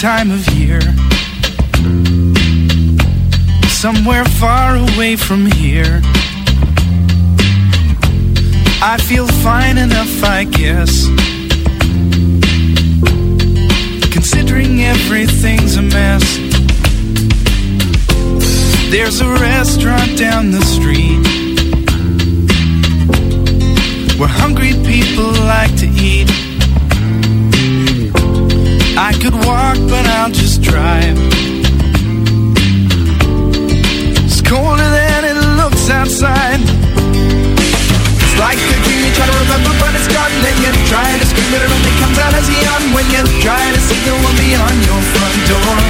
time of year. Somewhere far away from here. I feel fine enough, I guess. Considering everything's a mess. There's a restaurant down the street where hungry people like to eat. I could walk, but I'll just drive. It's colder than it looks outside. It's like a dream you try to remember, but it's gone. Then you try to scream, but it only comes out as a yawn. When you try to see the one beyond your front door.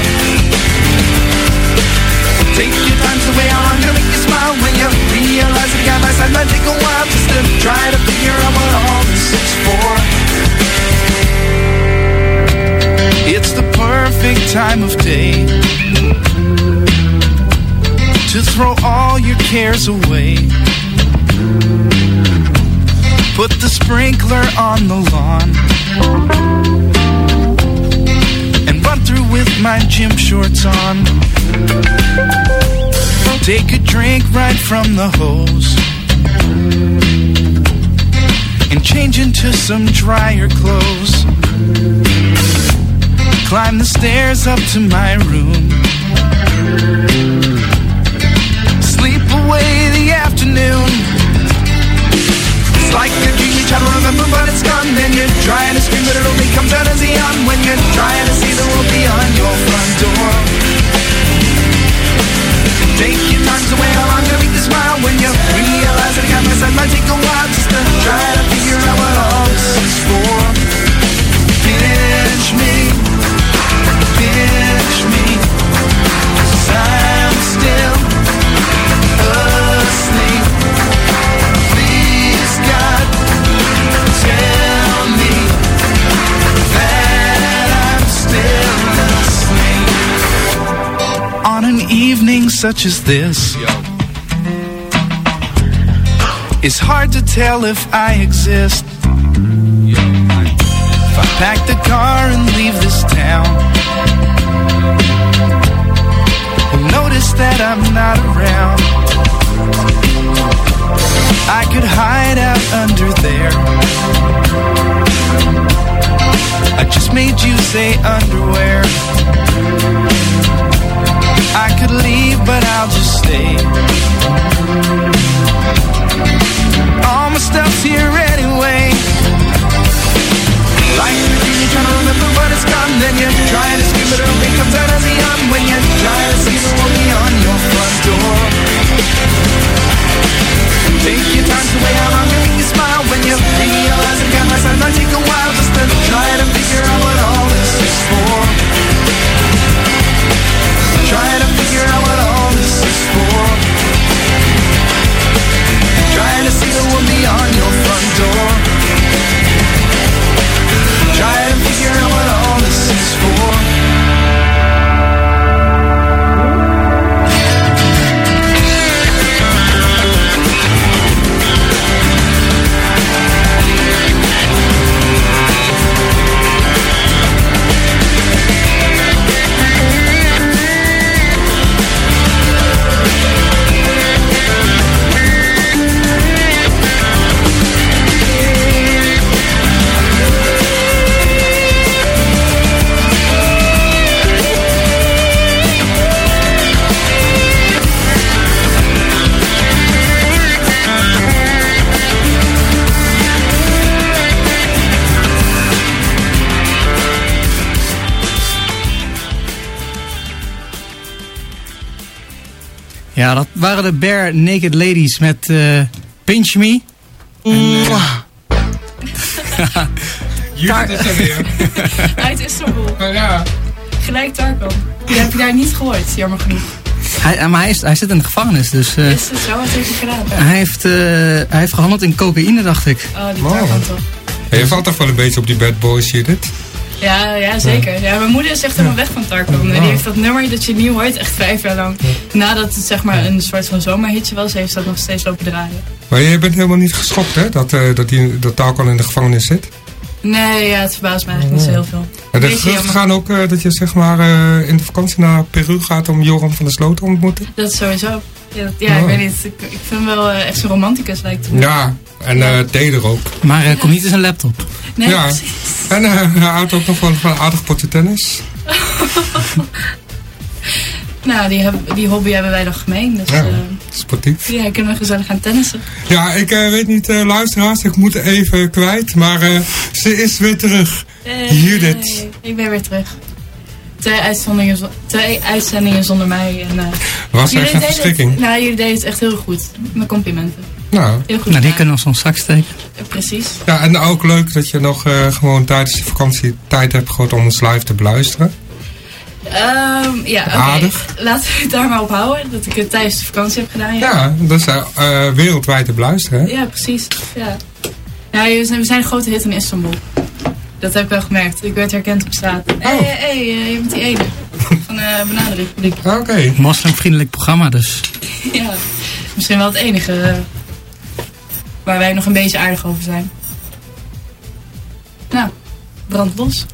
Take your time, the way I want to make you smile. When you realize the guy by side might take a while to step. Time of day to throw all your cares away. Put the sprinkler on the lawn and run through with my gym shorts on. Take a drink right from the hose and change into some drier clothes. Climb the stairs up to my room. Sleep away the afternoon. It's like a dream you try to remember, but it's gone. Then you're trying to scream, but it only comes out as a yawn when you're trying to see the world beyond your front door. Take your time to wait how long to make the smile when you realize that kind of might take a while just to try to figure out what all this is for. Such as this, it's hard to tell if I exist. If I pack the car and leave this town, notice that I'm not around. I could hide out under there. I just made you say underwear. I could leave, but I'll just stay. You're trying but it's gone. Then you're trying to scream, but it only comes out as a yawn when you're trying to see the world beyond your front door. Take your time to wait how long to make you smile when you realize it got my side might take a while just to try to figure out Ja, dat waren de Bare Naked Ladies met eh, Pinch Me. En, Judith is er weer. Uit Istanbul. Maar ja, Gelijk Tarkan. Die heb je daar niet gehoord, jammer genoeg. hij, eh, maar hij, is, hij zit in de gevangenis, dus eh, Is het zo? Wat heeft hij gedaan? hij, heeft, eh, hij heeft gehandeld in cocaïne, dacht ik. Oh, die Wow. Tarkan toch. je valt toch wel een beetje op die bad boys, Judith? Ja, ja, zeker. Ja, mijn moeder is echt helemaal weg van Tarkan. Die heeft dat nummer dat je niet hoort echt vijf jaar lang. Nadat het zeg maar een soort van zomerhitje was, heeft ze dat nog steeds lopen draaien. Maar je bent helemaal niet geschokt, hè? Dat, eh dat, die, dat Tarkan in de gevangenis zit. Nee, ja, het verbaast me eigenlijk niet zo heel veel. En de geruchten gaan ook eh, dat je zeg maar eh, in de vakantie naar Peru gaat om Joran van der Sloot te ontmoeten. Dat is sowieso. Ja, ja ik Oh. weet niet. Ik, ik vind hem wel echt zo'n romanticus lijkt het me. Ja, en eh Taylor ook. Maar eh komt niet in zijn laptop. Nee, ja. precies. En eh, hij houdt ook nog wel van een aardig potje tennis. Nou, die, die hobby hebben wij nog gemeen. Dus Ja. ja, Sportief. ja kunnen we gezellig gaan tennissen. Ja, ik eh, weet niet, eh, luisteraars, ik moet even kwijt, maar eh, ze is weer terug. Judith. Ik ben weer terug. Twee uitzendingen, twee uitzendingen zonder mij. En, eh, Was er geen deden verschrikking? Nou, jullie deden het echt heel goed. Mijn complimenten. Nou, Heel goed. Nou, die kunnen we ons straks steken. Precies. ja, en ook leuk dat je nog eh, gewoon tijdens de vakantie tijd hebt gehad om ons live te beluisteren. Ehm, ja. Aardig. Laten we het daar maar op houden. Dat ik het tijdens de vakantie heb gedaan. Ja, Ja, dat is eh, eh, wereldwijd te beluisteren. hè? Ja, precies. Ja. Ja, we zijn- we zijn een grote hit in Istanbul. Dat heb ik wel gemerkt. Ik werd herkend op straat. Hé, Oh. hey, hey, je bent die ene. Van de uh, Bananenrepubliek. Oké. Moslimvriendelijk programma, dus. ja, misschien wel het enige waar wij nog een beetje aardig over zijn. Nou, brand los.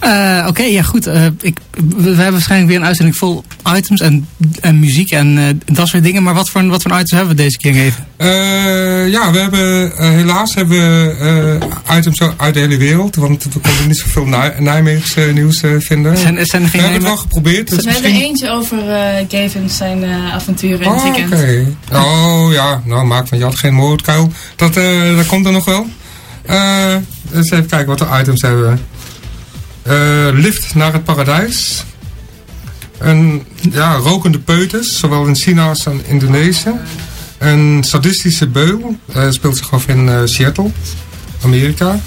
Eh, Oké, ja goed. Eh, ik, we, we hebben waarschijnlijk weer een uitzending vol items en, en muziek en eh, dat soort dingen. Maar wat voor, wat voor items hebben we deze keer even? Eh, ja, we hebben helaas hebben we eh, items uit de hele wereld. Want we konden niet zoveel Nij Nijmeegs eh, nieuws vinden. Zijn, zijn er we geen hebben het wel geprobeerd. Dus we hebben misschien... eentje over eh Gavin zijn eh, avonturen in het Oh, weekend. oké. Oh ja, nou maak van je had geen moordkuil. Dat, eh, dat komt er nog wel. Eh eens even kijken wat de items hebben. Eh, lift naar het paradijs. Een ja, rokende peuters, zowel in China als in Indonesië. Een sadistische beul, eh, speelt zich af in eh, Seattle, Amerika.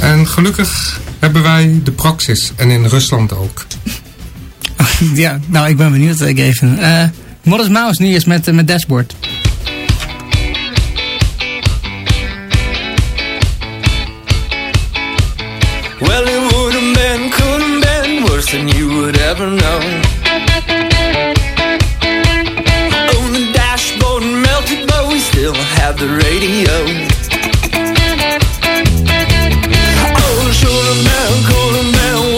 En gelukkig hebben wij de praxis en in Rusland ook. Ja, nou ik ben benieuwd even. Eh Modest Mouse nu eens met, met Dashboard. Than you would ever know. On the dashboard melted, but we still have the radio. Oh,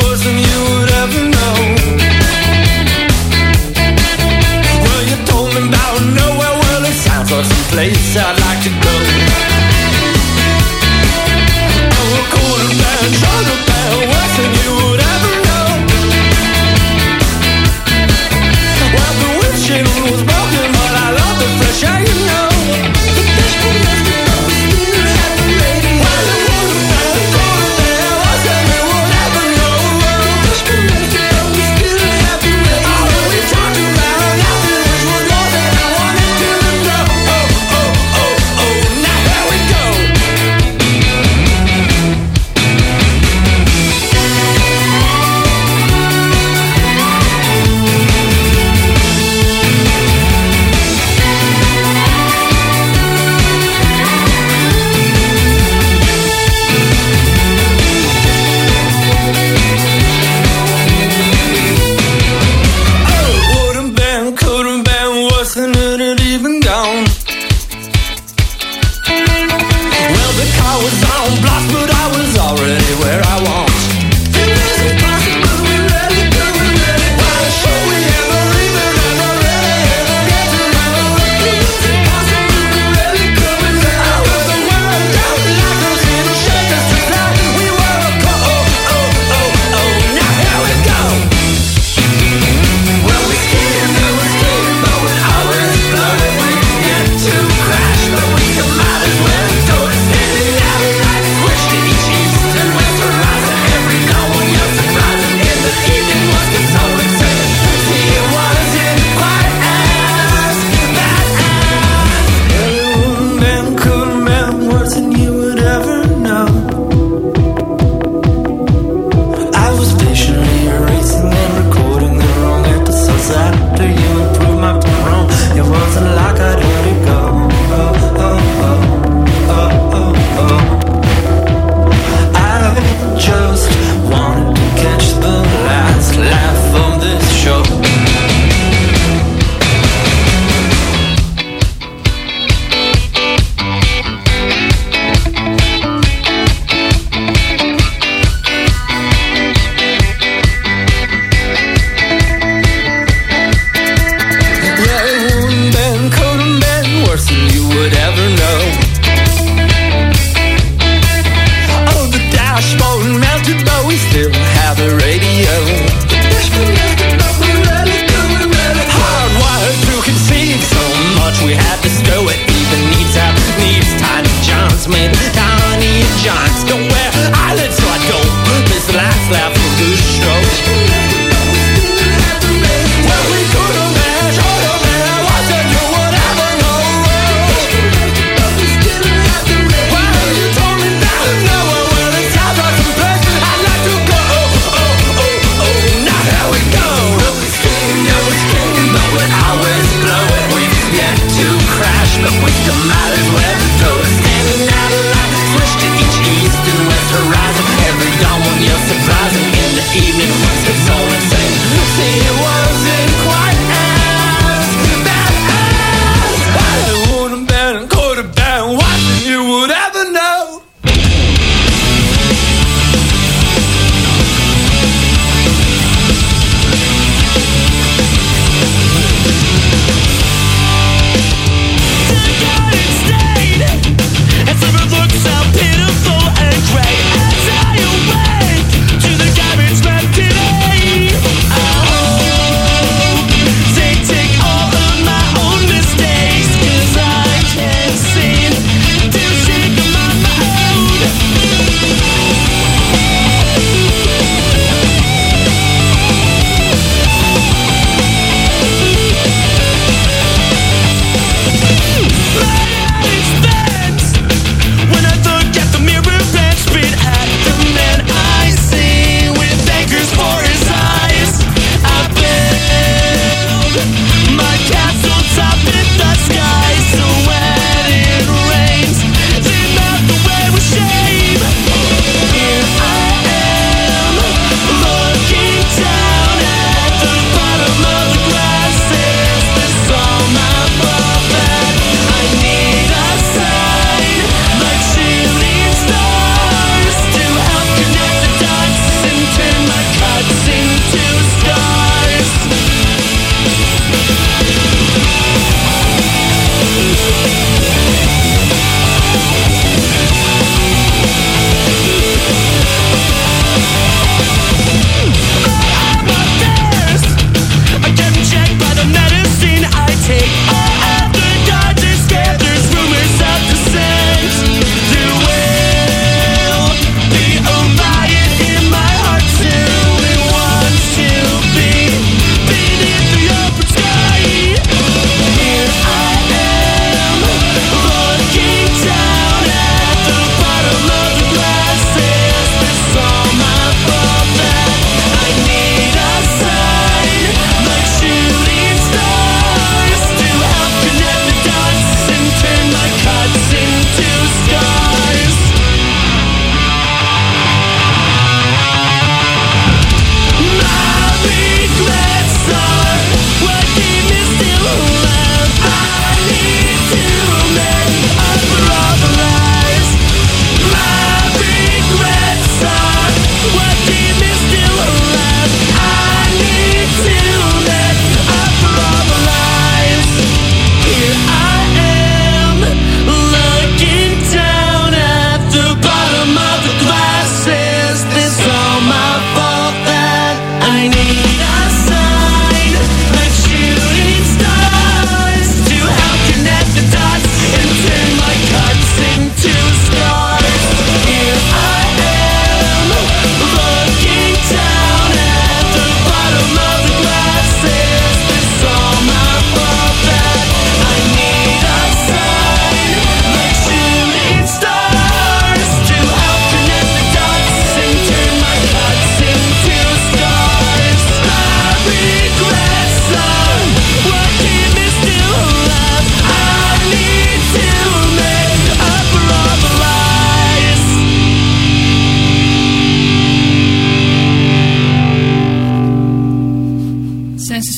worse than you would ever know. Well, you told me about nowhere, sounds place I'd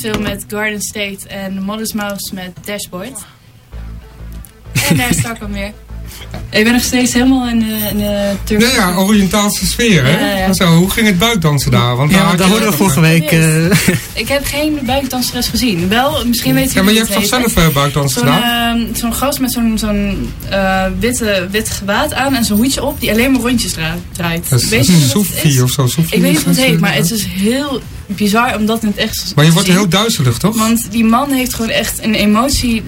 Censusfilm met Garden State en Modest Mouse met Dashboard. En daar sta ik al meer. Ik ben nog steeds helemaal in de, in de Turk- Ja, ja, Oriëntaalse sfeer, hè? Ja, ja. En Zo, hoe ging het buikdansen daar? Want Ja, daar hoorden we vorige week. eh, Ik heb geen buikdanseres gezien. Wel, misschien weet je Ja, maar je hebt toch zelf uh, buikdansen Zo'n gedaan? ehm, zo'n gast met zo'n zo'n eh, witte, wit gewaad aan en zo'n hoedje op die alleen maar rondjes dra- draait. Dat is wat het Soefie of zo. Soefie Ik weet niet of hoe het heet, maar het is heel bizar om dat in het echt te Maar je wordt heel duizelig, toch? Want die man heeft gewoon echt een emotie,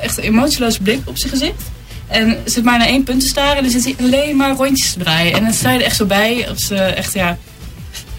echt een emotieloze blik op zijn gezicht. En zit maar naar één punt te staren en dan zit hij alleen maar rondjes te draaien. En dan sta je er echt zo bij, als ze echt ja,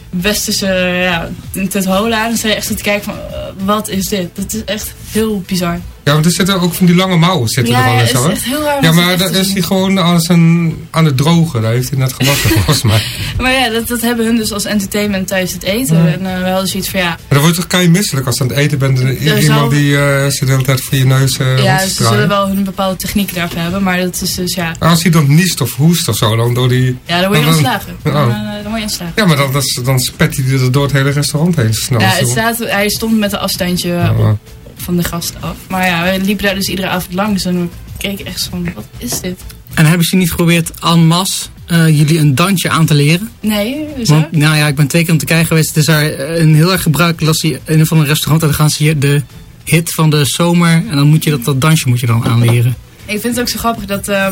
westerse ja, tet hola. En dan sta je echt zo te kijken van, eh, wat is dit? Dat is echt heel bizar. Ja, want er zitten ook van die lange mouwen zitten er Ja, wel ja, zo, is hè? echt heel raar. Ja, maar daar te is hij gewoon als een, aan het drogen. Daar heeft hij net gewassen volgens mij. Maar ja, dat, dat hebben hun dus als entertainment tijdens het eten. Ja. En eh we hadden zoiets van ja, En dan word je toch kei misselijk als je aan het eten bent en Er iemand zal- die eh zit de hele tijd voor je neus eh ja ze zullen wel hun bepaalde technieken daarvoor hebben. Maar dat is dus ja, Maar Als hij dan niest of hoest of zo, dan door die... ja dan word je dan- ontslagen. Dan, Oh. eh, dan word je ontslagen. Ja, maar dan, dan, dan spet hij er door het hele restaurant heen. Snel Ja, het hij staat, hij stond met een afstandje op, Ja. Van de gast af. Maar ja, we liepen daar dus iedere avond langs. En we keken echt van, wat is dit? En hebben ze niet geprobeerd en masse eh, jullie een dansje aan te leren? Nee, zo? Want, nou ja, ik ben twee keer om te kijken geweest. Het is daar eh, een heel erg gebruikelijk in een van een restaurant en dan gaan ze je de hit van de zomer en dan moet je dat, dat dansje moet je dan aanleren. Ik vind het ook zo grappig dat... eh,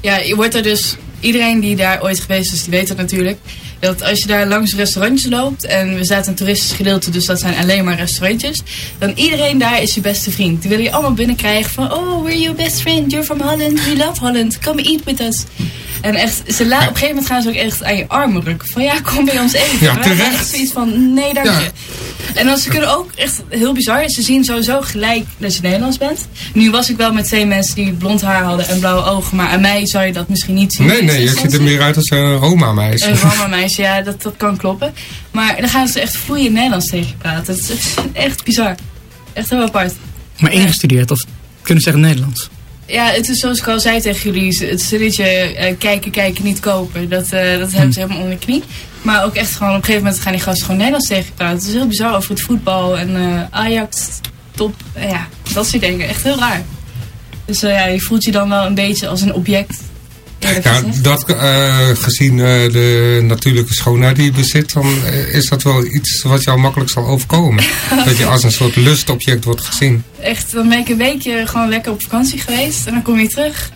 ja, je wordt er dus... Iedereen die daar ooit geweest is, die weet het natuurlijk. Dat als je daar langs restaurantjes loopt... En we zaten in een toeristisch gedeelte, dus dat zijn alleen maar restaurantjes. Dan iedereen daar is je beste vriend. Die willen je allemaal binnenkrijgen van... Oh, we're your best friend. You're from Holland. We love Holland. Come eat with us. En echt, ze la- op een gegeven moment gaan ze ook echt aan je armen rukken. Van ja, kom bij ons eten. Ja, terecht. echt zoiets van, nee, dank Ja. je. En dan, ze kunnen ook echt heel bizar. Ze zien sowieso gelijk dat je Nederlands bent. Nu was ik wel met twee mensen die blond haar hadden en blauwe ogen. Maar aan mij zou je dat misschien niet zien. Nee, nee, je eerste ziet er meer uit als een Roma-meisje. Een Roma meisje, ja, dat, dat kan kloppen. Maar dan gaan ze echt vloeiend Nederlands tegen je praten. Het is echt- bizar. Echt heel apart. Maar ingestudeerd of kunnen ze zeggen Nederlands? Ja, het is zoals ik al zei tegen jullie. Het stilletje eh, kijken, kijken, niet kopen. Dat, eh, dat hebben ze helemaal onder de knie. Maar ook echt gewoon op een gegeven moment gaan die gasten gewoon Nederlands tegen praten. Het is heel bizar over het voetbal en eh, Ajax, top. Ja, dat soort dingen. Echt heel raar. Dus ja, je voelt je dan wel een beetje als een object. Ja, dat eh, gezien eh, de natuurlijke schoonheid die je bezit, dan eh, is dat wel iets wat jou makkelijk zal overkomen. dat je als een soort lustobject wordt gezien. Echt, dan ben ik een weekje gewoon lekker op vakantie geweest. En dan kom je terug.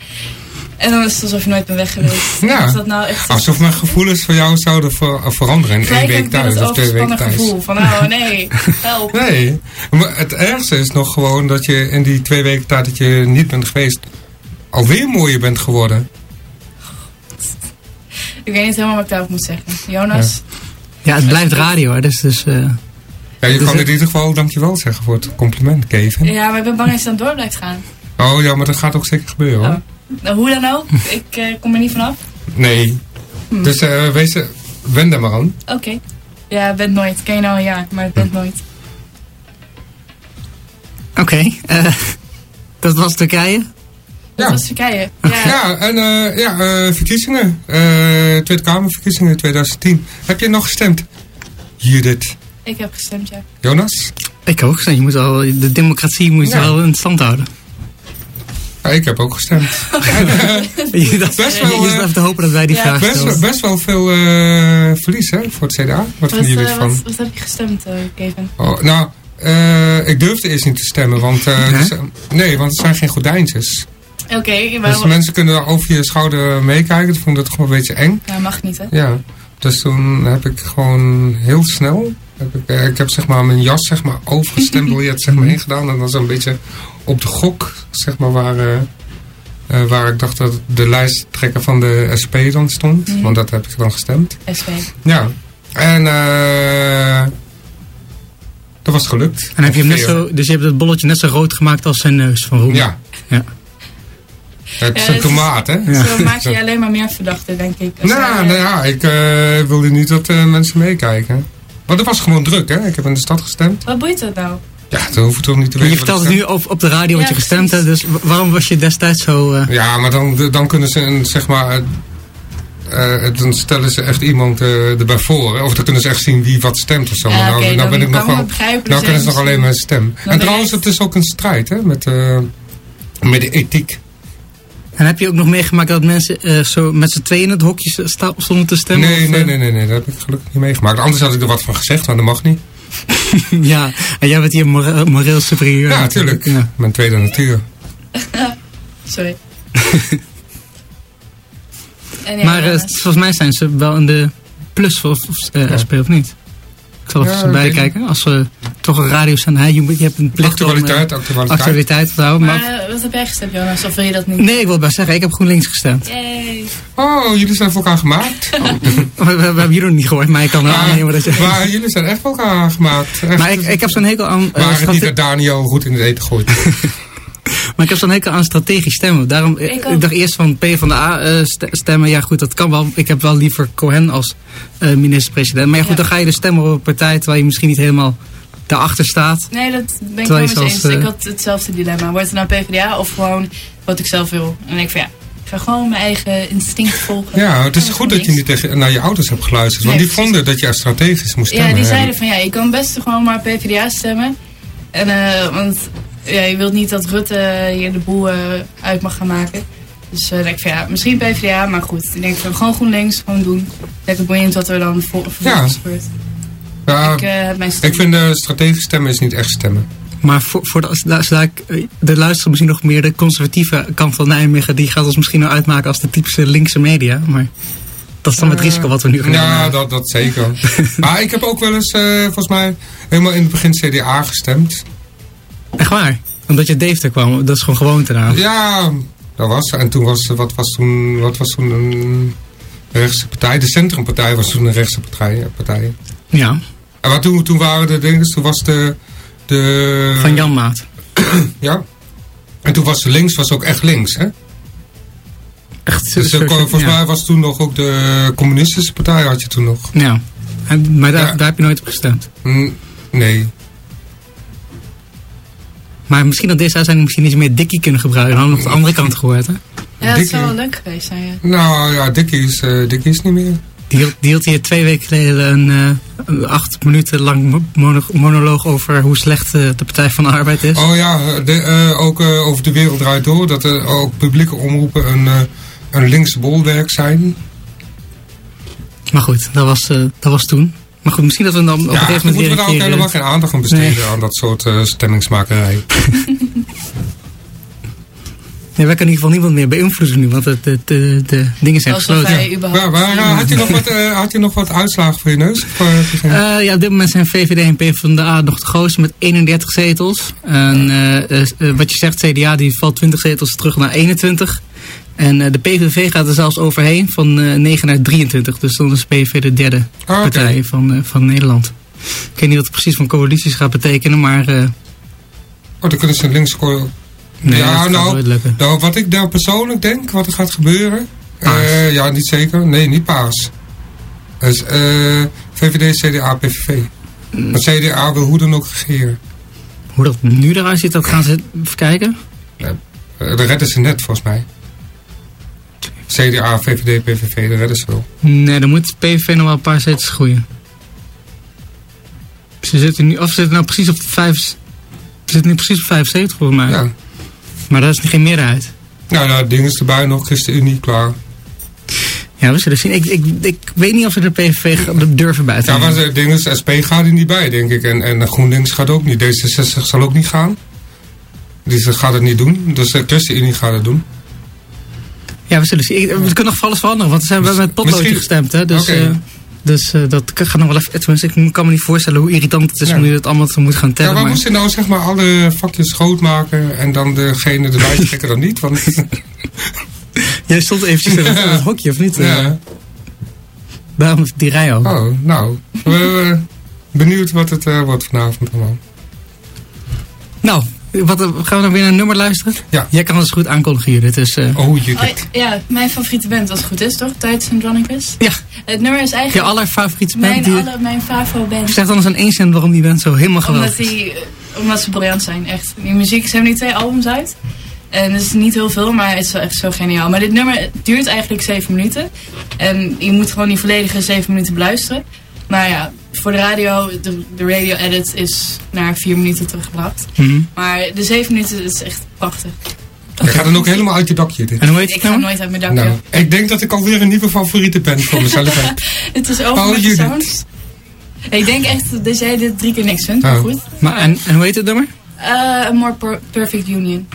En dan is het alsof je nooit bent weg geweest. Ja. Is dat nou echt... Alsof mijn gevoelens voor jou zouden ver- veranderen in één week thuis of twee weken thuis. gevoel. Van oh nee, help. Nee, maar het ergste is nog gewoon dat je in die twee weken tijd dat je niet bent geweest, alweer mooier bent geworden. Ik weet niet helemaal wat ik daarop moet zeggen. Jonas? Ja, het blijft radio, hè, dus, dus eh, Ja, je Dus kan het- in ieder geval dankjewel zeggen voor het compliment, Kevin. Ja, maar ik ben bang dat je dan door blijft gaan. Oh ja, maar dat gaat ook zeker gebeuren hoor. Oh. Nou, hoe dan ook, ik eh, kom er niet vanaf. Nee. Hm. Dus eh wees er, wend er maar aan. Oké. Ja, bent nooit. Ken je nou een jaar, maar het bent nooit. oké. eh, dat was Turkije. Dat Ja. was Turkije. Ja, Ja, en eh, ja, eh, verkiezingen. Eh, Tweede Kamerverkiezingen 2010. Heb je nog gestemd? Judith. ik heb gestemd, ja. Jonas? Ik ook. Je moet wel, de democratie moet je Ja. wel in stand houden. Ja, ik heb ook gestemd. je dacht, Best wel, je zit even te hopen dat wij die ja, vraag Best, wel- best wel veel eh, verlies hè, voor het CDA. Wat Wat, vinden jullie ervan? wat, wat heb je gestemd, Kevin? Oh, nou, eh, ik durfde eerst niet te stemmen, want, eh, Nee? nee, want er zijn geen gordijntjes. Oké, Dus waarom... mensen kunnen over je schouder meekijken. Dat vond ik gewoon een beetje eng. Ja, mag niet, hè? Ja, dus toen heb ik gewoon heel snel... Heb ik, eh, ik heb zeg maar mijn jas zeg maar over het stembiljet zeg maar heen gedaan. En dan zo'n beetje op de gok, zeg maar, waar, eh, eh, waar ik dacht dat de lijsttrekker van de SP dan stond. Mhm. Want dat heb ik dan gestemd. SP. Ja, en eh dat was gelukt. En heb je hem net zo, dus je hebt het bolletje net zo rood gemaakt als zijn neus van Roemer. Ja. Ja. Het is Ja, een het is- tomaat, hè? Ja. Zo maak je alleen maar meer verdachte, denk ik. Als Nou, jij, nou ja, ik eh, wilde niet dat eh, mensen meekijken. Maar het was gewoon druk, hè? Ik heb in de stad gestemd. Wat boeit dat nou? Ja, dat hoef ik toch niet te Maar weten. je vertelt het nu op, op de radio wat Ja, je gestemd hebt, dus wa- waarom was je destijds zo... eh. Ja, maar dan, dan kunnen ze, een, zeg maar... eh, eh, dan stellen ze echt iemand eh, erbij voor. hè. Of dan kunnen ze echt zien wie wat stemt of zo. Ja, maar nou, oké, nou dan ben ik kan nog wel... Nou dus kennen ze nog alleen mijn stem. Dan En trouwens, het is ook een strijd, hè? Met, eh, met de ethiek. En heb je ook nog meegemaakt dat mensen eh, zo met z'n tweeën in het hokje stonden te stemmen? Nee, Of, nee, eh, nee, nee, nee, dat heb ik gelukkig niet meegemaakt. Anders had ik er wat van gezegd, maar dat mag niet. ja, en jij bent hier more- moreel superieur. Ja, natuurlijk. Ja. Mijn tweede natuur. Sorry. ja, maar eh, volgens mij zijn ze wel in de plus of, of, eh, Ja. SP of niet? Ik zal even Ja, ik kijken. Als, we toch een radiozender. hè? Je, moet- je hebt een plicht Actualiteit, om eh, actualiteit. actualiteit te houden. Maar Maar, eh, wat heb jij gestemd, Jonas? Of wil je dat niet? nee, ik wil maar zeggen, ik heb GroenLinks gestemd. Yay. Oh, jullie zijn voor elkaar gemaakt. We, we- we hebben jullie nog niet gehoord, maar ik kan wel aannemen dat je... maar jullie zijn echt voor elkaar gemaakt. Echt. Maar ik, ik heb zo'n hekel aan... eh, Maar het niet dat Daniel goed in het eten gooit. Maar ik heb zo'n hekel aan strategisch stemmen. Daarom, ik, dacht eerst van P van de A st- stemmen. Ja goed, dat kan wel. Ik heb wel liever Cohen als minister-president. Maar ja goed, Ja. dan ga je dus stemmen op een partij terwijl je misschien niet helemaal daarachter staat. Nee, dat ben ik wel eens. eh, Ik had hetzelfde dilemma. Wordt het nou PvdA of gewoon wat ik zelf wil? En ik van ja, ik ga gewoon mijn eigen instinct volgen. Ja, het is goed dat je niet tegen, naar je ouders hebt geluisterd. Want Nee, die vonden dat je strategisch moest stemmen. Ja, die En- zeiden van ja, je kan best gewoon maar PvdA stemmen. En, eh, want ja, je wilt niet dat Rutte hier de boel eh, uit mag gaan maken. Dus eh denk ik van ja, misschien PvdA, maar goed. Ik denk van gewoon GroenLinks, gewoon doen. Lekker boeiend wat er dan vol- vervolgens gebeurt. Ja, ik eh, heb mijn stem. ik vind eh, strategisch stemmen is niet echt stemmen. Maar voor, voor de, als- daar- zodat ik, eh, er luisteren misschien nog meer de conservatieve kant van Nijmegen. Die gaat ons misschien nou uitmaken als de typische linkse media. Maar dat is dan het risico wat we nu gaan Ja, dat, dat zeker. maar ik heb ook wel eens, eh, volgens mij, helemaal in het begin CDA gestemd. Echt waar? Omdat je Deventer kwam. Dat is gewoon gewoonte nou. Ja, dat was. En toen was, wat was toen, wat was toen een rechtse partij? De Centrumpartij was toen een rechtse partij. partij. Ja, En wat toen, toen waren de dingen, toen was de... de van Jan Maat. Ja. En toen was links was ook echt links, hè? Echt, Dus eh, volgens ja. mij was toen nog ook de communistische partij had je toen nog. Ja, En- maar daar, Ja. daar heb je nooit op gestemd. Mm, nee. Maar misschien dat deze uitzending misschien iets meer Dikkie kunnen gebruiken. Dan hadden we nog de andere kant gehoord. Hè? Ja, dat zou wel leuk geweest zijn. Ja. Nou ja, Dikkie is, eh, Dikkie is niet meer. Die hield, die hield hier twee weken geleden een, eh, acht minuten lang mo- mono- monoloog over hoe slecht eh, de Partij van de Arbeid is. Oh ja, de, eh, ook over de wereld draait door. Dat er ook publieke omroepen een, een linkse bolwerk zijn. Maar goed, dat was, dat was toen. Maar goed, misschien dat we dan op een Ja, gegeven moeten moment we weer daar ook helemaal geen aandacht aan besteden Nee. aan dat soort stemmingsmakerij. Nee, wij kunnen in ieder geval niemand meer beïnvloeden nu, want de, de, de, de dingen zijn Alsof gesloten. überhaupt... Maar eh, had, je nog wat, eh, had je nog wat uitslagen voor je neus? Of, eh, Eh, ja, op dit moment zijn VVD en PvdA nog de grootste met 31 zetels. En eh, eh, eh, wat je zegt, CDA die valt 20 zetels terug naar 21. En eh, de PVV gaat er zelfs overheen van eh 9 naar 23. Dus dan is PVV de derde Ah, partij van, eh, van Nederland. Ik weet niet wat het precies van coalities gaat betekenen, maar eh, Oh, dan kunnen ze links... co- nee, Ja, dat gaat nou. Nou, wat ik nou persoonlijk denk, wat er gaat gebeuren. Eh, ja, niet zeker. Nee, niet paas. Dus eh, VVD, CDA, PVV. Mm. Maar CDA wil hoe dan ook regeren. Hoe dat nu eruit ziet, dat gaan ze even kijken. Eh, dat redden ze net, volgens mij. CDA, VVD, PVV, dat redden ze wel. Nee, dan moet PVV nog wel een paar zetels groeien. Ze zitten nu, of ze zitten nou precies op vijf, ze zitten nu precies op 75 volgens mij. Ja. Maar dat is geen meerderheid. Nou, nou, ding is erbij nog, ChristenUnie, klaar. Ja, we zullen zien. Ik, ik, ik weet niet of ze de PVV durven buiten. Ja, maar het ding is, SP gaat er niet bij, denk ik. En, en GroenLinks gaat ook niet. D66 zal ook niet gaan. Die gaat het niet doen. Dus de ChristenUnie gaat het doen. Ja, we zullen zien. Ik- we kunnen nog van alles veranderen, want we hebben met potloodje gestemd. Hè? Dus, dus eh, dat gaat nog wel even... tenminste, Ik kan me niet voorstellen hoe irritant het is Ja. om nu het allemaal te moeten gaan Ja, tellen. waar maar- moest je nou zeg maar alle vakjes groot maken en dan degene erbij trekken dan niet? Want, Jij stond eventjes in het, hokje, of niet? ja. Daarom die rij ook. Oh, nou. Benieuwd wat het eh, wordt vanavond allemaal. Nou, wat, gaan we dan weer naar een nummer luisteren? Ja. Jij kan het goed aankondigen, Judith. Dus, eh, Oh, Oh, Judith. ja, mijn favoriete band, als het goed is, toch? Tides Andronicus. ja, Het nummer is je eigenlijk allerfavoriete band. mijn, Die, alle, mijn favo-band. Zeg dan eens aan één zin waarom die band zo helemaal Omdat, geweldig is. die, eh, omdat ze briljant zijn, echt. Die muziek, ze hebben nu twee albums uit. En het is niet heel veel, maar het is wel echt zo geniaal. Maar dit nummer duurt eigenlijk zeven minuten. En je moet gewoon die volledige zeven minuten beluisteren. Maar ja, voor de radio, de, de radio edit is naar vier minuten teruggebracht. Mhm. Maar de zeven minuten is echt prachtig. Je gaat dan ook helemaal uit je dak, Judith. En hoe heet Ik het ga nummer? nooit uit mijn dak. Nou, ik denk dat ik alweer een nieuwe favoriete band voor mezelf. Het is over de sounds. Ik denk echt dat jij dit drie keer niks vindt, maar Oh. goed. Maar, en, en hoe heet het nummer? Eh, A More per- Perfect Union.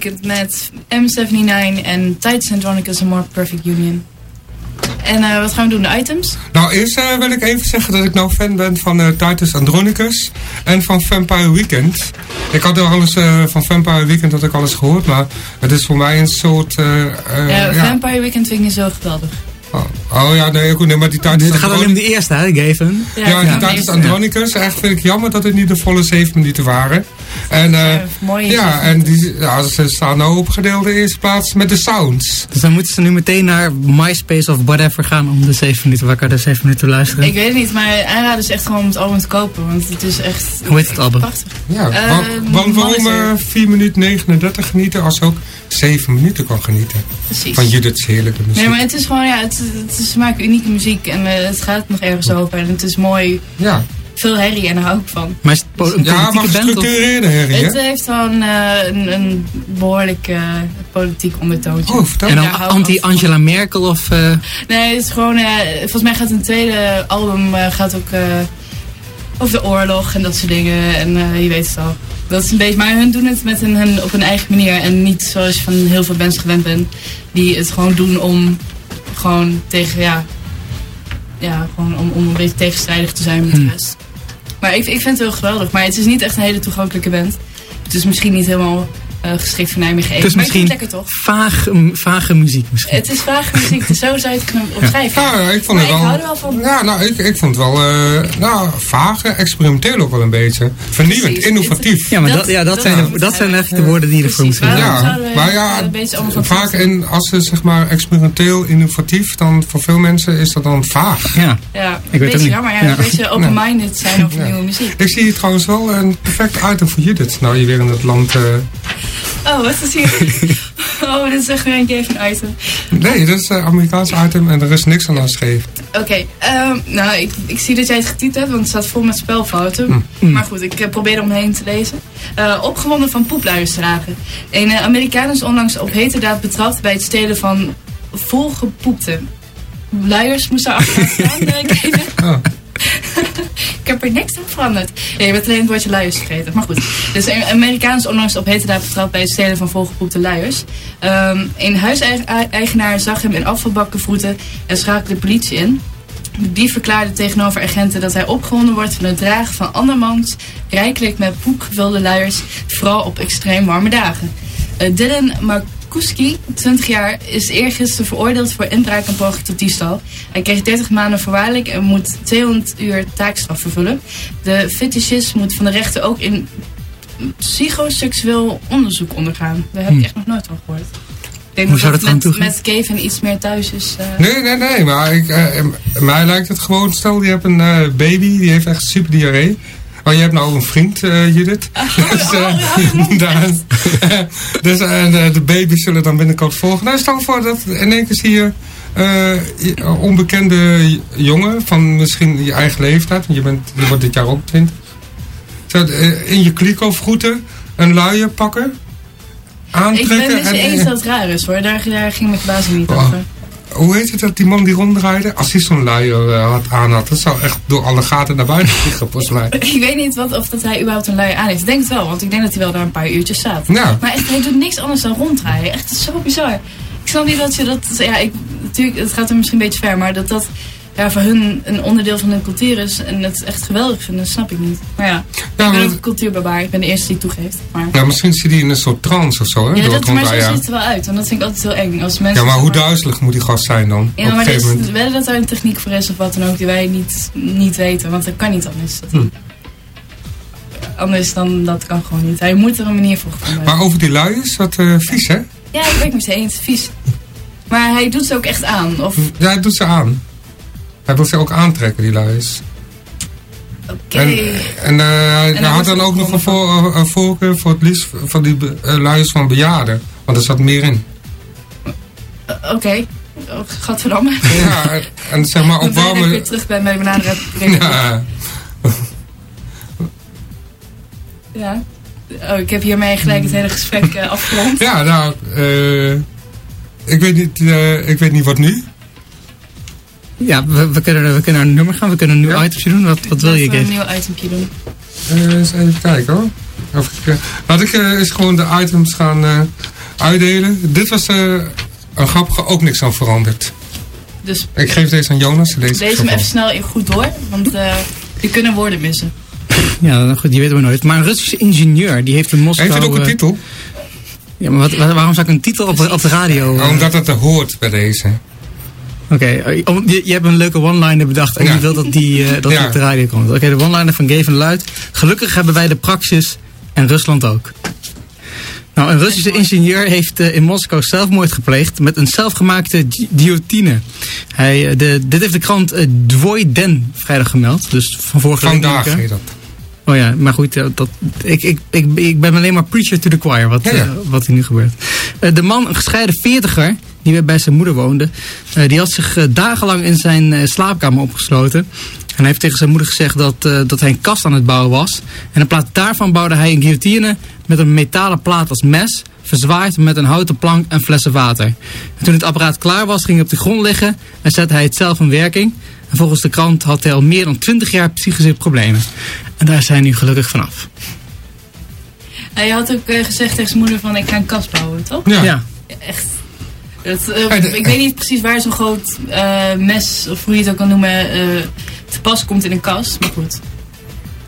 Weekend met M79 en Titus Andronicus en More Perfect Union. En eh, wat gaan we doen? De items? Nou, eerst eh, wil ik even zeggen dat ik nou fan ben van eh, Titus Andronicus en van Vampire Weekend. Ik had al eens eh, van Vampire Weekend had ik al eens gehoord, maar het is voor mij een soort... ja. Vampire Weekend vind ik niet zo geweldig. Oh, oh ja, nee, goed, nee, maar die Titus Het gaat alleen om de eerste, hè, Gaven. Ja, die ja. Titus Andronicus. Echt vind ik jammer dat het niet de volle zeven minuten waren. En, eh, Ja, mooi ja, en die, ja, ze staan nou op gedeelde eerste plaats met de sounds. Dus dan moeten ze nu meteen naar MySpace of whatever gaan om de 7 minuten wakker de 7 minuten te luisteren. Ik weet het niet, maar aanraden is echt gewoon om het album te kopen. Want het is echt Hoe heet het album? prachtig. Ja, Eh, wa- want waarom Mollister. eh 4 minuten 39 genieten als je ook 7 minuten kan genieten Precies. van Judith's heerlijke muziek? Nee, maar het is gewoon, ja, het, het is, ze maken unieke muziek en eh, het gaat nog ergens over. En het is mooi, Ja, veel herrie en daar hou ik van. Maar is het een ja maar politieke band? Of? gestructureerde herrie, Het hè? heeft gewoon eh, een, een behoorlijk eh, politiek ondertoontje. Oh, vertel. En dan anti-Angela Merkel of... eh, Nee, het is gewoon, eh, volgens mij gaat een tweede album eh, gaat ook eh, over de oorlog en dat soort dingen. En eh, je weet het al. Dat is een beetje, maar hun doen het met hun, hun op hun eigen manier. En niet zoals je van heel veel bands gewend bent. Die het gewoon doen om gewoon tegen, ja, ja gewoon om, om een beetje tegenstrijdig te zijn met de Hmm. rest. Maar ik, ik vind het heel geweldig. Maar het is niet echt een hele toegankelijke band. dus misschien niet helemaal eh, geschikt voor Nijmegen 1. Het is maar ik vind misschien het lekker toch? vage, m- vage muziek misschien. Het is vage muziek, dus zo zou je het kunnen omschrijven. Ja, ik vond maar het ik wel... hou er wel van. Ja, nou, ik, ik vond het wel... eh nou, vage, experimenteel ook wel een beetje. Vernieuwend, Precies. innovatief. Ja, maar dat, Dat- ja, dat, dat zijn, de, dat zijn eigenlijk de woorden die je ervoor moet Precies, gebruiken. waarom Ja, maar ja, vaak en als ze zeg maar experimenteel, innovatief, dan voor veel mensen is dat dan vaag. Ja. Ja, Ik weet het niet. jammer. Ja, Ja. Een beetje open-minded zijn over nieuwe muziek. Ik zie hier trouwens wel een perfect item voor Judith. Nou, je weer in het land... eh, Oh, wat is hier? Oh, dit is echt weer een keer een item. Nee, dat is een Amerikaans item en er is niks aan scheef. Oké, ehm, nou, ik, ik zie dat jij het getypt hebt, want het staat vol met spelfouten. Maar goed, ik uh, probeer omheen te lezen. Uh, opgewonden van poepluiers te dragen. Een uh, Amerikaan is onlangs op heterdaad betrapt bij het stelen van volgepoepte luiers. Moest daar achteraan staan, denk ik. Oh. ik heb er niks aan veranderd. Ja, je bent alleen het woordje luiers vergeten. Maar goed. Dus een Amerikaan is onlangs op heterdaad betrapt bij het stelen van volgepoepte luiers. Um, een huiseigenaar zag hem in afvalbakken vroeten en schakelde de politie in. Die verklaarde tegenover agenten dat hij opgewonden wordt van het dragen van andermans rijkelijk met gevulde luiers, vooral op extreem warme dagen. Uh, Dylan Markuski, 20 jaar, is eergisteren veroordeeld voor inbraak en poging tot diefstal. Hij kreeg 30 maanden voorwaardelijk en moet 200 uur taakstraf vervullen. De fetischist moet van de rechter ook in psychoseksueel onderzoek ondergaan. Daar heb ik echt nog nooit van gehoord. Ik denk Hoe dat zou dat met, met Kevin iets meer thuis is. Uh... Nee, nee, nee. Maar ik, uh, mij lijkt het gewoon, stel je hebt een uh, baby, die heeft echt super diarree. Oh, je hebt nou een vriend, uh, Judith. Oh, dus, oh, daar, dus uh, de baby's zullen dan binnenkort volgen. Nou, stel voor dat in één keer zie je uh, onbekende jongen van misschien je eigen leeftijd. Want je, bent, je wordt dit jaar ook 20. Zo, in je kliko vroeten, een luier pakken aantrekken. Ik ben en, eens dat het raar is hoor. Daar, daar ging mijn verbazing niet Oh. over. Hoe heet het dat die man die rondrijden? Als hij zo'n luier uh, had aan had, dat zou echt door alle gaten naar buiten vliegen, volgens mij. Ik weet niet wat, of dat hij überhaupt een luier aan heeft. Ik denk het wel, want ik denk dat hij wel daar een paar uurtjes staat. Ja. Maar echt, hij doet niks anders dan rondrijden. Echt, is zo bizar. Ik snap niet dat je dat... Ja, ik, natuurlijk, het gaat er misschien een beetje ver, maar dat dat ja, voor hun een onderdeel van hun cultuur is en het echt geweldig vinden, dat snap ik niet. Maar ja, Ja, ik ben ook een cultuurbarbaar. Ik ben de eerste die het toegeeft. Maar, Ja, misschien zit hij in een soort trance of zo, hè? ja, dat, maar zo ziet het er wel uit. En dat vind ik altijd heel eng. Als mensen Ja, maar hoe duizelig moet die gast zijn dan? Ja, op maar dus, moment. wedden dat er een techniek voor is of wat dan ook die wij niet, niet weten. Want dat kan niet anders. Dat Hm. Anders dan dat kan gewoon niet. Hij moet er een manier voor gevonden hebben. Maar over die luiers, wat eh, vies, hè? Ja, ik ben het met je eens. Vies. Maar hij doet ze ook echt aan. Of, Ja, hij doet ze aan. Hij wil ze ook aantrekken, die luiers. oké. En, en eh, hij dan hij had dan ook nog een, voor, voorkeur voor het liefst van die be- eh, luiers van bejaarden. Want er zat meer in. Eh, Oké. Oh, Gadverdamme. Ja, en- en zeg maar op ben ik weer warme... terug bij mijn bananenrep. Ja, ja. Oh, ik heb hiermee gelijk het hele gesprek afgerond. ja nou, ik, weet niet, ik weet niet wat nu. Ja, we, we, kunnen, we kunnen naar een nummer gaan. We kunnen een nieuw Ja. itemje doen. Wat, wat wil je, we een nieuw itempje doen. Eh, eens even kijken hoor. Of ik, eh, laat ik eh, eens gewoon de items gaan eh, uitdelen. Dit was eh, een grappige, ook niks aan veranderd. Dus Ik geef deze aan Jonas. Deze, lees hem even snel goed door. Want eh je kunnen woorden missen. Ja, goed, die weten we nooit. Maar een Russische ingenieur, die heeft in Moskou... Heeft het ook een titel? Ja, maar wat, waarom zou ik een titel op, op de radio... Omdat het er hoort bij deze. Oké, eh, je, je hebt een leuke one-liner bedacht en Ja. je wilt dat die, eh, dat Ja. op de radio komt. Oké, de one-liner van Gavin Luid. Gelukkig hebben wij de praxis en Rusland ook. Nou, een Russische ingenieur heeft eh, in Moskou zelfmoord gepleegd met een zelfgemaakte guillotine. Hij, de, dit heeft de krant uh, Dvoy Den vrijdag gemeld. Dus van vorige week. Vandaag heet dat. Oh ja, maar goed, dat, ik, ik, ik, ik ben alleen maar preacher to the choir, wat, Ja, ja. wat hier nu gebeurt. De man, een gescheiden veertiger, die weer bij zijn moeder woonde, eh, die had zich eh, dagenlang in zijn eh, slaapkamer opgesloten. En hij heeft tegen zijn moeder gezegd dat, dat hij een kast aan het bouwen was. En in plaats daarvan bouwde hij een guillotine met een metalen plaat als mes, verzwaaid met een houten plank en flessen water. En toen het apparaat klaar was, ging hij op de grond liggen en zette hij het zelf in werking. En volgens de krant had hij al meer dan 20 jaar psychische problemen. En daar zijn nu gelukkig vanaf. Hij had ook gezegd tegen zijn moeder van ik ga een kast bouwen, toch? Ja, Echt. Het, eh, ik weet niet precies waar zo'n groot eh, mes, of hoe je het ook kan noemen, eh, te pas komt in een kast. Maar goed.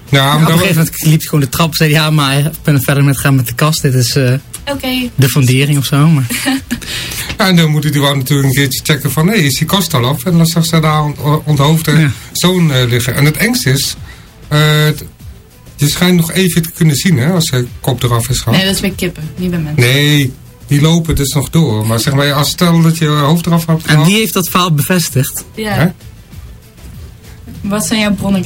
Ja, op een dat, gegeven moment liep gewoon de trap en zei ja, maar ik ben er verder met gaan met de kast. Dit is eh, Oké. de fundering of zo. Maar ja, en dan moet hij wel natuurlijk een keertje checken van, hé, is die kast al af? En dan zag ze daar ont- onthoofd Ja. zoon eh, liggen. En het engste is, eh, het- je schijnt nog even te kunnen zien, hè, als je kop eraf is gehad. Nee, dat is bij kippen, niet bij mensen. Nee, die lopen dus nog door. Maar zeg maar, als stel dat je hoofd eraf hebt en gehad. wie heeft dat verhaal bevestigd? Ja. Hè? Wat zijn jouw bronnen?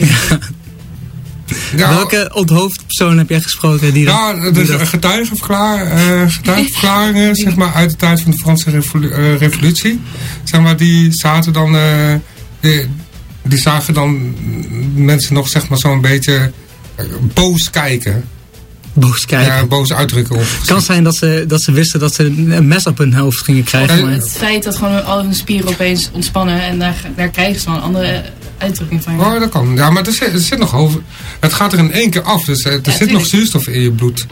Ja, Welke onthoofd persoon heb jij gesproken die dat... Ja, dus getuigenverklaar, eh, getuigenverklaringen zeg maar, uit de tijd van de Franse revolu- eh, revolutie. Zeg maar, die zaten dan, eh, die, die zagen dan mensen nog zeg maar zo'n beetje boos kijken. Boos kijken? Ja, boos uitdrukken. Het kan zijn dat ze, dat ze wisten dat ze een mes op hun hoofd gingen krijgen. Ja, maar- Het feit dat gewoon al hun spieren opeens ontspannen en daar, daar krijgen ze dan een andere uitdrukking van. Oh, dat kan. Ja, maar er zit, er zit nog over. Het gaat er in één keer af, dus eh, er zit nog zuurstof in je bloed.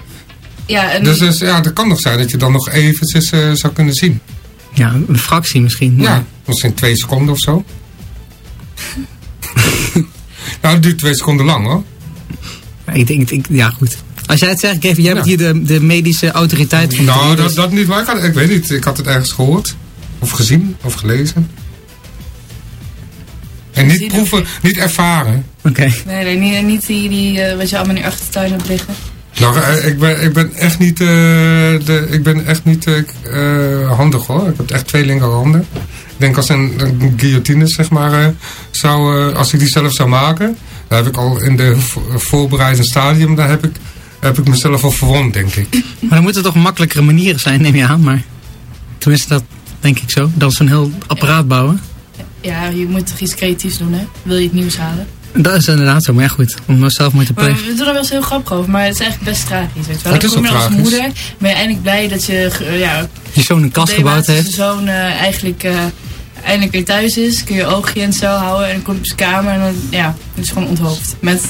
Ja, en Dus, dus ja, het kan nog zijn dat je dan nog eventjes eh, zou kunnen zien. Ja, een fractie misschien. maar- Ja, misschien twee seconden of zo. nou, het duurt twee seconden lang hoor. Ja, Ik denk, ik, ja goed. Als jij het zegt, Kevin, jij bent hier de, de medische autoriteit van Nou, dat, dat niet, maar ik, had, ik weet niet. Ik had het ergens gehoord. Of gezien, of gelezen. En niet proeven, niet ervaren. Oké. nee, nee, niet, niet die, die eh, wat je allemaal in je achtertuin hebt liggen. Nou, eh, ik ben, ik ben echt niet, eh, de, ik ben echt niet handig hoor. Ik heb echt twee linkerhanden. Ik denk als een, een guillotine, zeg maar, eh, zou, eh, als ik die zelf zou maken, dan heb ik al in de vo- voorbereidende stadium, daar heb ik, heb ik mezelf al verwond, denk ik. Maar dan moeten toch makkelijkere manieren zijn, neem je aan. Maar tenminste, dat denk ik zo. Dan zo'n heel apparaat bouwen. Ja, je moet toch iets creatiefs doen, hè? Wil je het nieuws halen? Dat is inderdaad zo. Maar ja, goed. Om zelf mee te Maar plegen. we doen er wel eens heel grappig over, maar het is eigenlijk best tragisch. Weet je wel. Het is wel je als moeder, ben je eindelijk blij dat je eh, ja, Je zo'n een kast gebouwd heeft. zoon eh, eigenlijk eh, eindelijk weer thuis is. Kun je oogje in het cel houden en dan komt op zijn kamer en dan ja, het is gewoon onthoofd. Met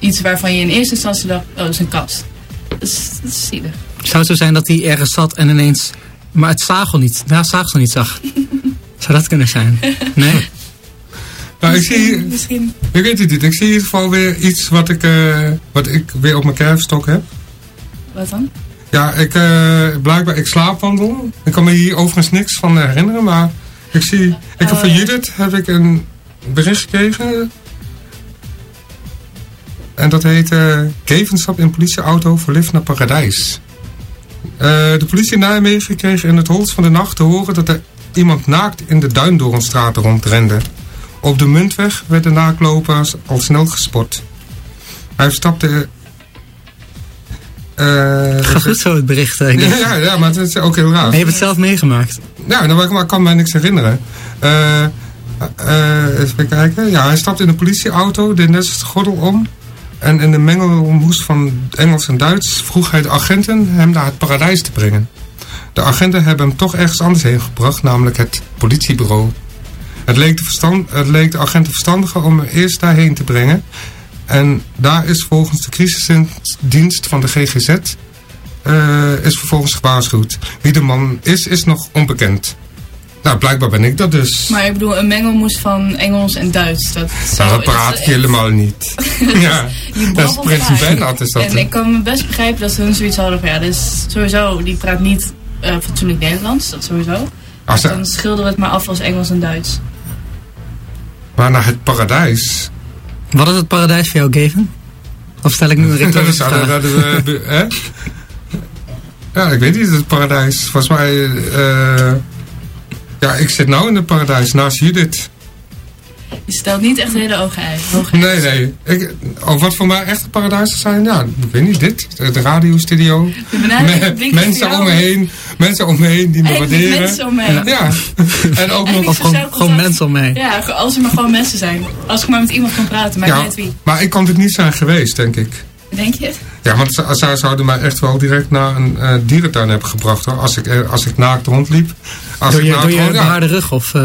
iets waarvan je in eerste instantie dacht, oh, dat is een kast. Dat is, dat is zielig. Zou het zo zijn dat hij ergens zat en ineens... Maar het zagel niet. Ja, het zaagsel niet zag. Zou dat kunnen zijn? Nee? Nou, ik zie, Misschien. ik weet het niet, ik zie in ieder geval weer iets wat ik, eh, wat ik weer op mijn kerfstok heb. Wat dan? Ja, ik, eh, blijkbaar, ik slaapwandel. Ik kan me hier overigens niks van herinneren, maar ik zie... Ik heb Oh, van. Judith heb ik een bericht gekregen. En dat heet Kevenstap in politieauto voor lift naar paradijs. Eh, de politie in Nijmegen kreeg in het holst van de nacht te horen dat er iemand naakt in de Duindoornstraat rondrende. Op de muntweg werden naaklopers al snel gespot. Hij stapte... eh, Gaat goed zo het bericht. eh, ik denk. ja, ja, maar het is ook heel raar. En je hebt het zelf meegemaakt. Ja, nou, maar ik kan mij niks herinneren. Even kijken. Ja, hij stapte in een politieauto, deed net de gordel om. En in de mengelmoes van Engels en Duits vroeg hij de agenten hem naar het paradijs te brengen. De agenten hebben hem toch ergens anders heen gebracht, namelijk het politiebureau. Het leek de, verstand, het leek de agenten verstandiger om hem eerst daarheen te brengen. En daar is volgens de crisisdienst van de GGZ eh, is vervolgens gewaarschuwd. Wie de man is, is nog onbekend. Nou, blijkbaar ben ik dat dus. Maar ik bedoel, een mengelmoes van Engels en Duits. Dat, nou, dat praat je helemaal niet. ja, Je dat is Prins. Bernhard is dat. En ik kan me best begrijpen dat ze hun zoiets hadden van ja, dus sowieso, die praat niet eh, fatsoenlijk Nederlands, dat sowieso. Als Dan schilderen we het maar af als Engels en Duits. maar naar het paradijs. Wat is het paradijs voor jou, Gavin? Of stel ik nu een dat, dat is, eh, hè? Ja, ik weet niet, het paradijs. Volgens mij, eh, ja, ik zit nou in het paradijs naast Judith. Je stelt niet echt hele ogen uit. Hoge Nee, nee. Ik, oh, wat voor mij echt het paradijs zou zijn? Ja, ik weet niet, dit. De radiostudio. Me- een mensen om me heen. Mensen om me heen die me Eigenlijk waarderen. mensen om me heen. Ja. En ook nog Of gewoon, mensen om me heen. Ja, als er maar gewoon mensen zijn. Als ik maar met iemand kan praten, maar Ja, net wie. maar ik kan dit niet zijn geweest, denk ik. Denk je? Ja, want ze- zij zouden mij echt wel direct naar een eh, dierentuin hebben gebracht hoor. Als ik, als ik naakt rondliep. Als Door ik je, naakt door je rond- ja. behaarde rug of... eh,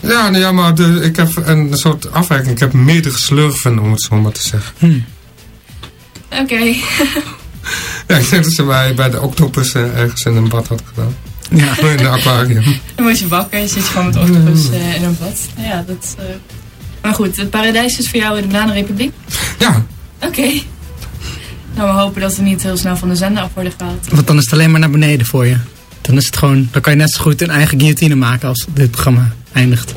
Ja, nou ja, maar de, ik heb een soort afwijking. Ik heb meerdere slurven, om het zo maar te zeggen. Oké. Ja, ik denk dat ze mij bij de octopus eh, ergens in een bad had gedaan. ja. In de aquarium. Dan word je wakker, zit je gewoon met octopus eh, in een bad. Nou Ja, dat... eh, Maar goed, het paradijs is voor jou in de Bananenrepubliek. Ja, Oké. Nou, we hopen dat ze niet heel snel van de zender af worden gehaald. Want dan is het alleen maar naar beneden voor je. Dan is het gewoon, dan kan je net zo goed een eigen guillotine maken als dit programma eindigt.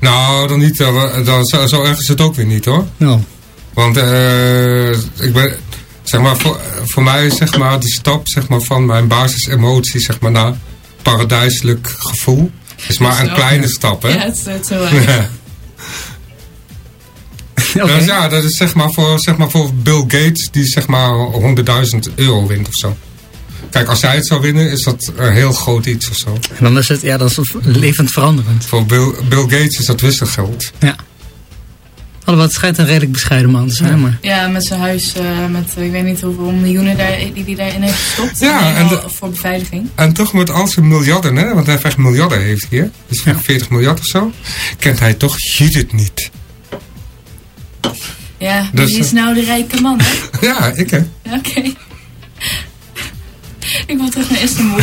Nou, dan niet. eh, Dan, zo, zo erg is het ook weer niet hoor. Nou, Want eh, ik ben, zeg maar, voor, voor mij is zeg maar, die stap zeg maar, van mijn basisemotie zeg maar, naar paradijselijk gevoel is maar een Zo. kleine stap. Hè? Ja, het is, het Ja. Dus ja, dat is zeg maar voor, zeg maar voor Bill Gates die zeg maar 100.000 euro wint of zo. Kijk, als hij het zou winnen, is dat een heel groot iets of zo. En dan is het, ja, dat is levend veranderend. Voor Bill, Bill Gates is dat wisselgeld. Ja. Alhoewel, het schijnt een redelijk bescheiden man te zijn, maar... Ja, met zijn huis, eh, met eh, ik weet niet hoeveel miljoenen daar, die hij daarin heeft gestopt. Ja, en de- voor beveiliging. En toch met al zijn miljarden, hè, want hij heeft echt miljarden heeft hij, hè? Dus 40 miljard of zo, kent hij toch Judith niet. Ja, Dus, wie is eh, nou de rijke man, hè? Ja, ik hè. Oké. ik wil terug naar Istanbul.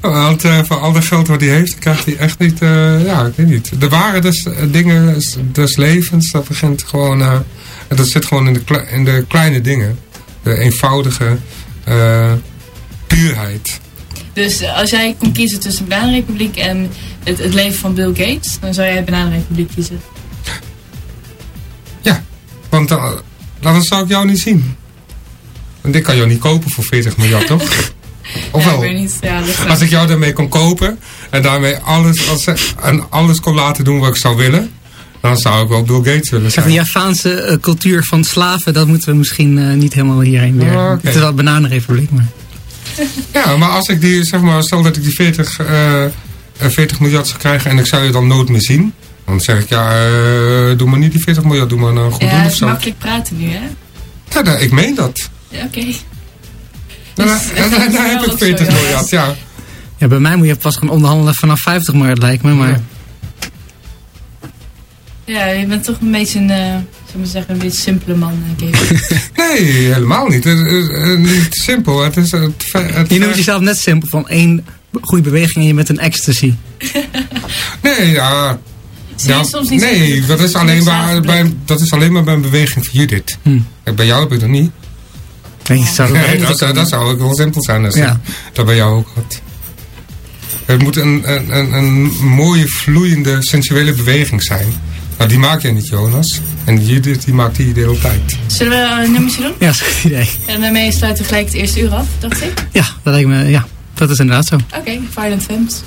Want eh, voor al dat geld wat hij heeft, krijgt hij echt niet, eh, ja, ik weet niet. De ware des, eh, dingen des levens, dat begint gewoon, en dat zit gewoon in de, in de kleine dingen. De eenvoudige puurheid. Dus als jij kon kiezen tussen de Bananenrepubliek en het, het leven van Bill Gates, dan zou jij de Bananenrepubliek kiezen. Want dan, dan zou ik jou niet zien. Want ik kan jou niet kopen voor 40 miljard, toch? Of ja, wel? ik weet niet. Ja, Als ik jou daarmee kon kopen en daarmee alles, als, en alles kon laten doen wat ik zou willen, dan zou ik wel Bill Gates willen Zeg, zijn. de Javaanse eh, cultuur van slaven, dat moeten we misschien eh, niet helemaal hierheen weer. Oh, oké. Het is wel een bananenrepubliek, maar... Ja, maar als ik die, zeg maar, stel dat ik die 40, eh, eh, 40 miljard zou krijgen en ik zou je dan nooit meer zien, dan zeg ik ja, eh, doe maar niet die 40 miljard, doe maar een goed Ja, doen het of is zo. makkelijk praten nu, hè? Ja, nou, ik meen dat. Ja, oké. Dus wel heb ik ook 40 zo, ja. miljard, ja. Ja, bij mij moet je pas gaan onderhandelen vanaf 50 miljard, lijkt me, maar... Ja, je bent toch een beetje een, eh zullen we zeggen, een beetje simpele man, eh, Gabe. Nee, helemaal niet. Het is eh, niet simpel. Het is het, het Je noemt jezelf net simpel van één goede beweging en je bent een ecstasy. Nee, ja. Zie je Ja, soms niet nee, zo- dat is, alleen maar bij, dat is alleen maar bij een beweging van Judith. Hm. Kijk, Bij jou heb ik dat niet. Nee, je zou Nee, dat, zou- dat zou ook wel simpel zijn als dat bij jou ook had. Het moet een, een, een, een mooie, vloeiende, sensuele beweging zijn. Nou, die maak jij niet, Jonas. En Judith, die maakt die de hele tijd. Zullen we een nummertje doen? Ja, dat is een goed idee. En daarmee sluiten we gelijk het eerste uur af, dacht ik. Ja, dat lijkt me, ja, dat is inderdaad zo. Oké, Violent Femmes.